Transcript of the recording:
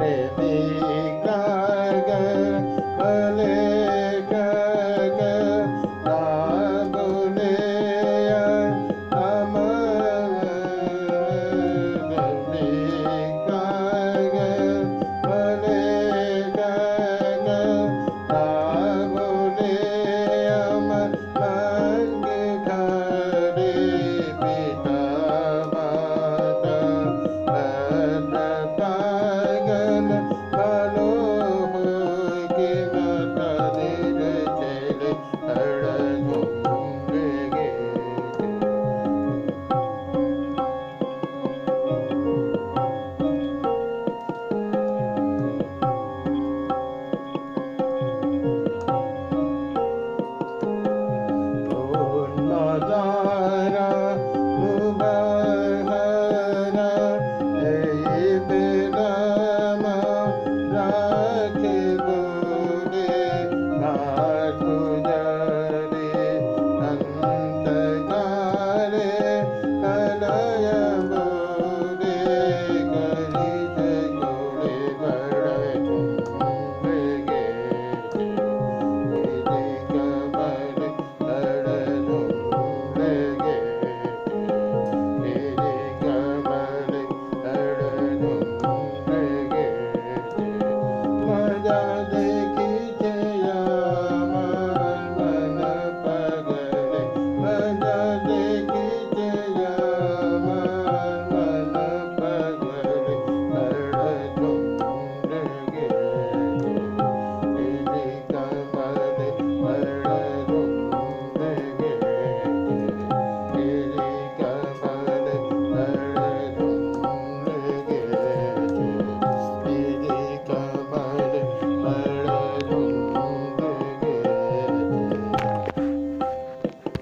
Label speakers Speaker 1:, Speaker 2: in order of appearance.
Speaker 1: प्रेमी